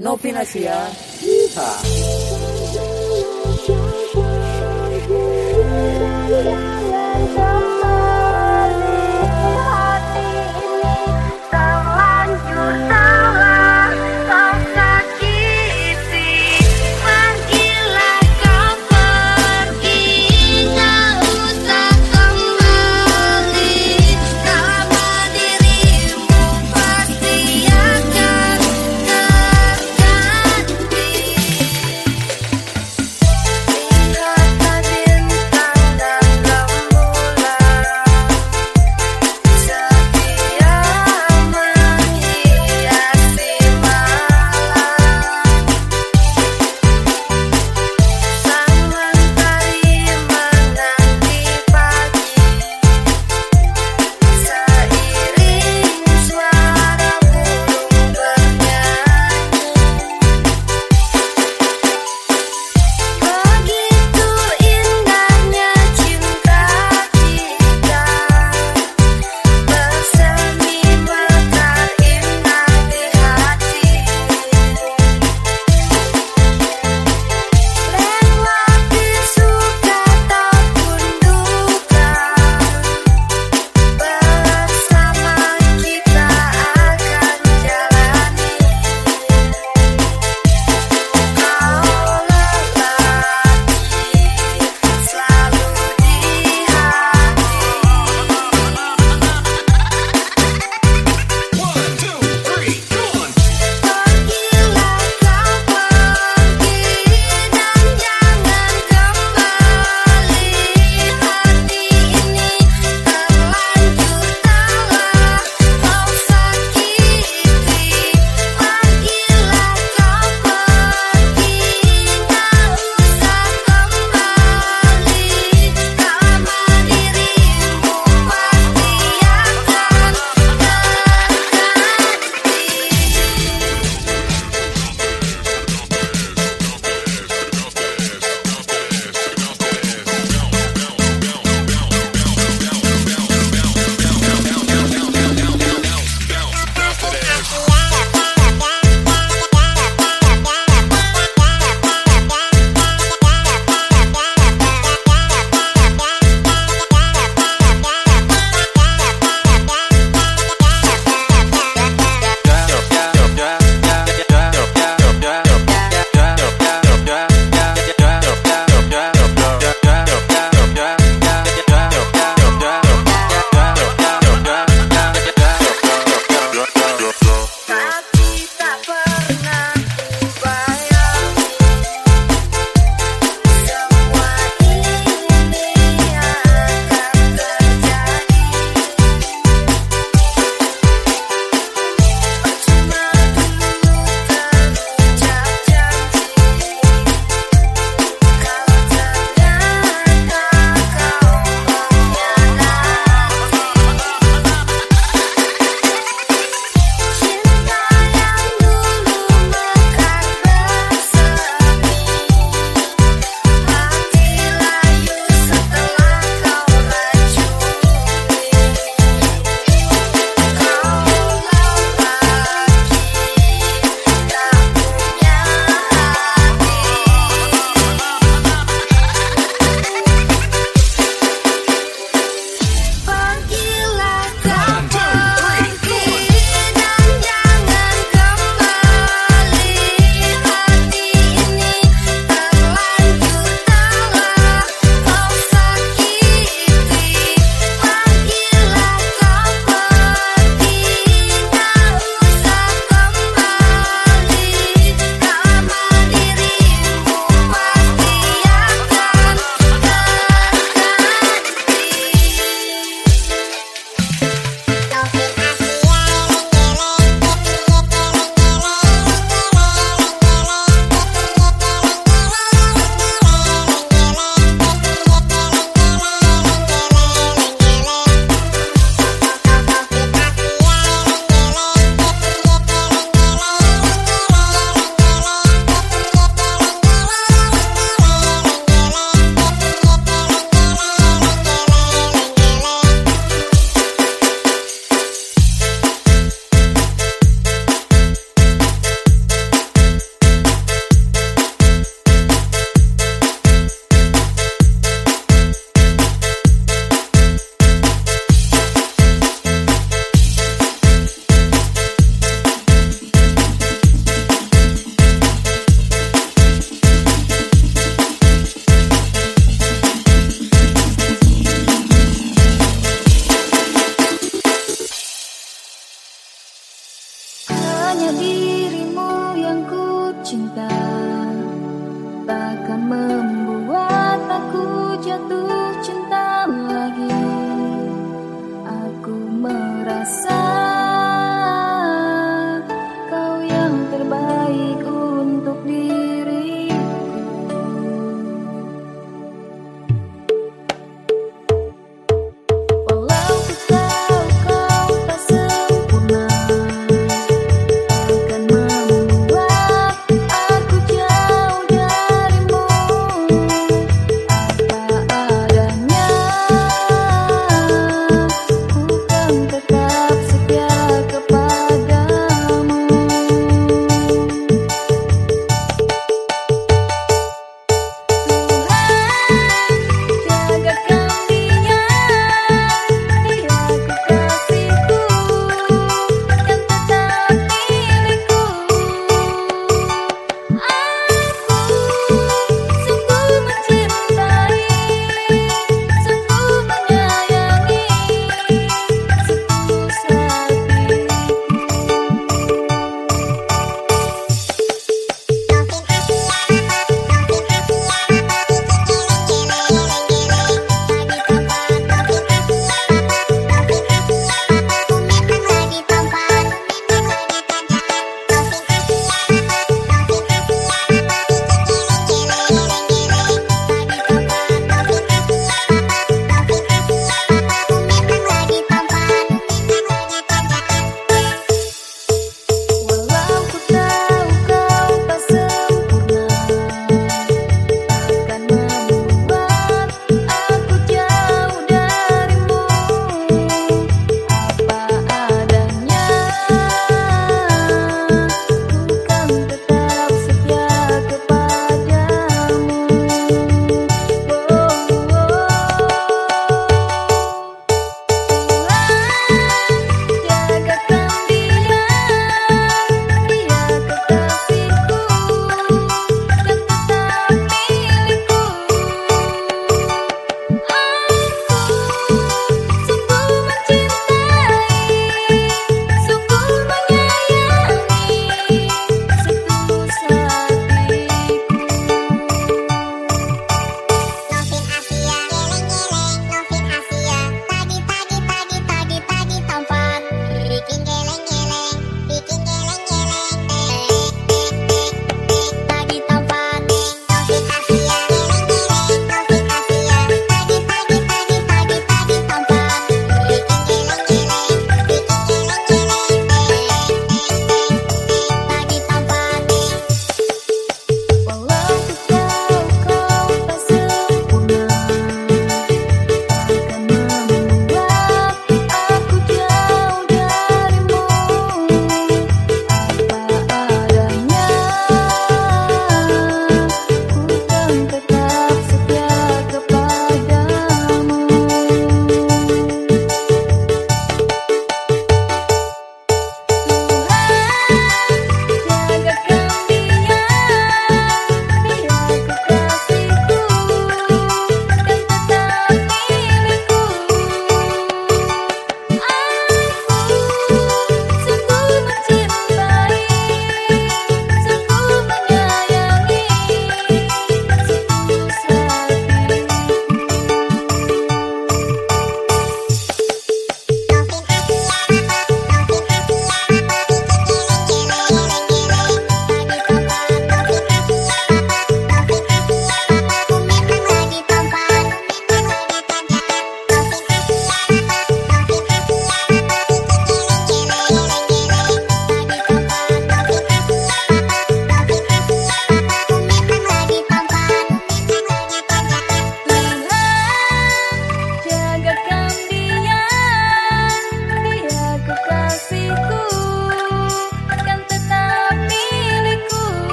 Novinasia. Yeehaw.